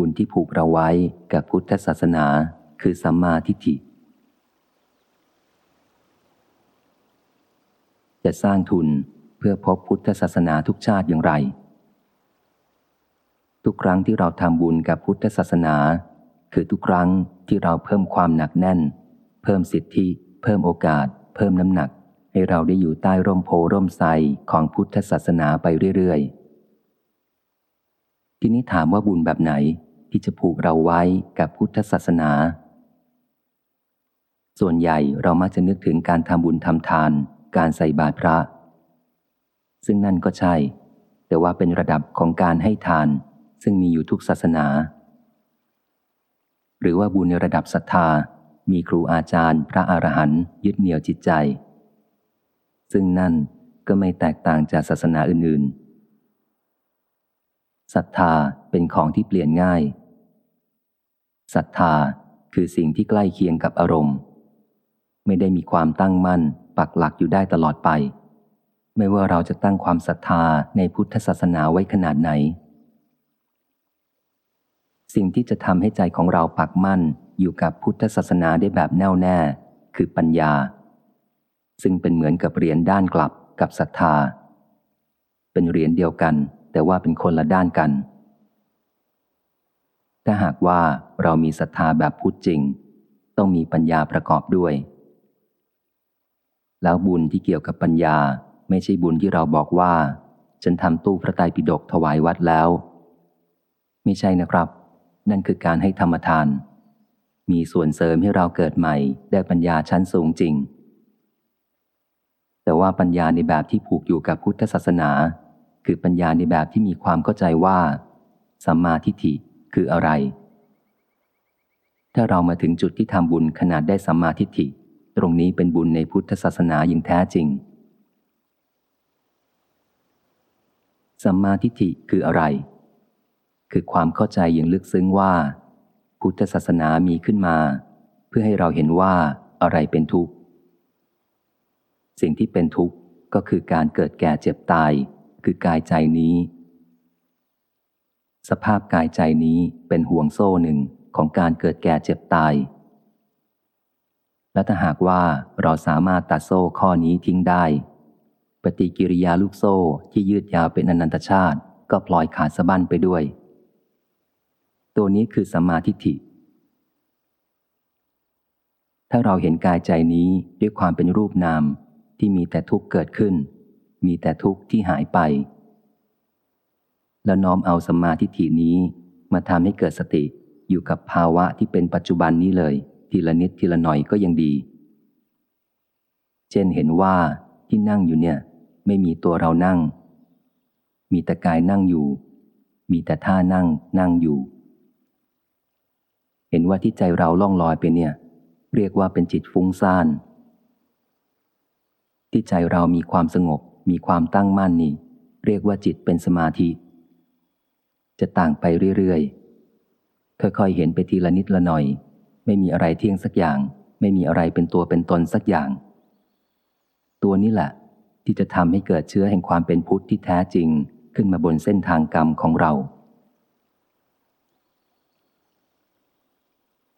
บุญที่ผูกเราไว้กับพุทธศาสนาคือสัมมาทิฏฐิ จะสร้างทุนเพื่อพบพุทธศาสนาทุกชาติอย่างไร ทุกครั้งที่เราทำบุญกับพุทธศาสนา คือทุกครั้งที่เราเพิ่มความหนักแน่น เพิ่มสิทธิ เพิ่มโอกาส เพิ่มน้ำหนัก ให้เราได้อยู่ใต้ร่มโพร่มไทรของพุทธศาสนาไปเรื่อยๆทีนี้ถามว่าบุญแบบไหน ที่จะผูกเราไว้กับพุทธศาสนา ส่วนใหญ่เรามักจะนึกถึงการทำบุญทำทาน การใส่บาตรพระ ซึ่งนั่นก็ใช่ แต่ว่าเป็นระดับของการให้ทาน ซึ่งมีอยู่ทุกศาสนา หรือว่าบุญในระดับศรัทธา มีครูอาจารย์ พระอรหันต์ยึดเหนี่ยวจิตใจ ซึ่งนั่นก็ไม่แตกต่างจากศาสนาอื่นๆศรัทธา เป็นของที่เปลี่ยนง่ายศรัทธาคือสิ่งที่ใกล้เคียงกับอารมณ์ ไม่ได้มีความตั้งมั่น ปักหลักอยู่ได้ตลอดไป ไม่ว่าเราจะตั้งความศรัทธาในพุทธศาสนาไว้ขนาดไหน สิ่งที่จะทำให้ใจของเราปักมั่นอยู่กับพุทธศาสนาได้แบบแน่วแน่ คือปัญญา ซึ่งเป็นเหมือนกับเหรียญด้านกลับกับศรัทธา เป็นเหรียญเดียวกัน แต่ว่าเป็นคนละด้านกัน ถ้าหากว่าเรามีศรัทธาแบบพุทธจริง ต้องมีปัญญาประกอบด้วย แล้วบุญที่เกี่ยวกับปัญญาไม่ใช่บุญที่เราบอกว่า ฉันทำตู้พระไตรปิฎกถวายวัดแล้ว ไม่ใช่นะครับ นั่นคือการให้ธรรมทาน มีส่วนเสริมให้เราเกิดใหม่ได้ปัญญาชั้นสูงจริง แต่ว่าปัญญาในแบบที่ผูกอยู่กับพุทธศาสนา คือปัญญาในแบบที่มีความเข้าใจว่าสัมมาทิฏฐิ คืออะไร ถ้าเรามาถึงจุดที่ทำบุญขนาดได้สัมมาทิฏฐิ ตรงนี้เป็นบุญในพุทธศาสนาอย่างแท้จริง สัมมาทิฏฐิคืออะไร คือความเข้าใจอย่างลึกซึ้งว่า พุทธศาสนามีขึ้นมา เพื่อให้เราเห็นว่าอะไรเป็นทุกข์ สิ่งที่เป็นทุกข์ก็คือการเกิดแก่เจ็บตาย คือกายใจนี้ สภาพกายใจนี้เป็นห่วงโซ่หนึ่งของการเกิดแก่เจ็บตาย และถ้าหากว่าเราสามารถตัดโซ่ข้อนี้ทิ้งได้ ปฏิกิริยาลูกโซ่ที่ยืดยาวเป็นอนันตชาติ ก็ปล่อยขาดสะบั้นไปด้วย ตัวนี้คือสมาธิฐิ ถ้าเราเห็นกายใจนี้ด้วยความเป็นรูปนามที่มีแต่ทุกข์เกิดขึ้น มีแต่ทุกข์ที่หายไป แล้วน้อมเอาสมาธิฐินี้มาทำให้เกิดสติอยู่กับภาวะที่เป็นปัจจุบันนี้เลย ทีละนิดทีละหน่อยก็ยังดี เช่นเห็นว่าที่นั่งอยู่เนี่ย ไม่มีตัวเรานั่ง มีแต่กายนั่งอยู่ มีแต่ท่านั่งนั่งอยู่ เห็นว่าที่ใจเราล่องลอยไปเนี่ย เรียกว่าเป็นจิตฟุ้งซ่านที่ใจเรามีความสงบ มีความตั้งมั่นนี่ เรียกว่าจิตเป็นสมาธิ จะต่างไปเรื่อยๆ ค่อยๆ เห็นไปทีละนิดละหน่อย ไม่มีอะไรเที่ยงสักอย่าง ไม่มีอะไรเป็นตัวเป็นตนสักอย่าง ตัวนี้แหละ ที่จะทำให้เกิดเชื้อแห่งความเป็นพุทธที่แท้จริงขึ้นมาบนเส้นทางกรรมของเรา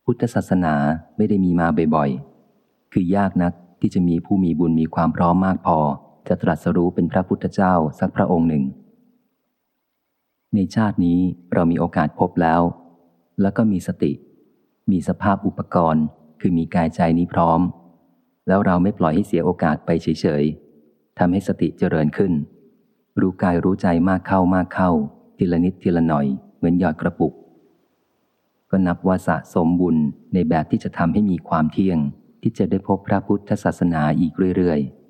พุทธศาสนาไม่ได้มีมาบ่อยๆ คือยากนักที่จะมีผู้มีบุญมีความพร้อมมากพอ จะตรัสรู้เป็นพระพุทธเจ้าสักพระองค์หนึ่ง ในชาตินี้เรามีโอกาสพบแล้ว แล้วก็มีสติ มีสภาพอุปกรณ์ คือมีกายใจนี้พร้อม แล้วเราไม่ปล่อยให้เสียโอกาสไปเฉยๆทำให้สติเจริญขึ้น รู้กายรู้ใจมากเข้ามากเข้า ทีละนิดทีละหน่อย เหมือนหยอดกระปุก ก็นับว่าสะสมบุญในแบบที่จะทำให้มีความเที่ยง ที่จะได้พบพระพุทธศาสนาอีกเรื่อยๆ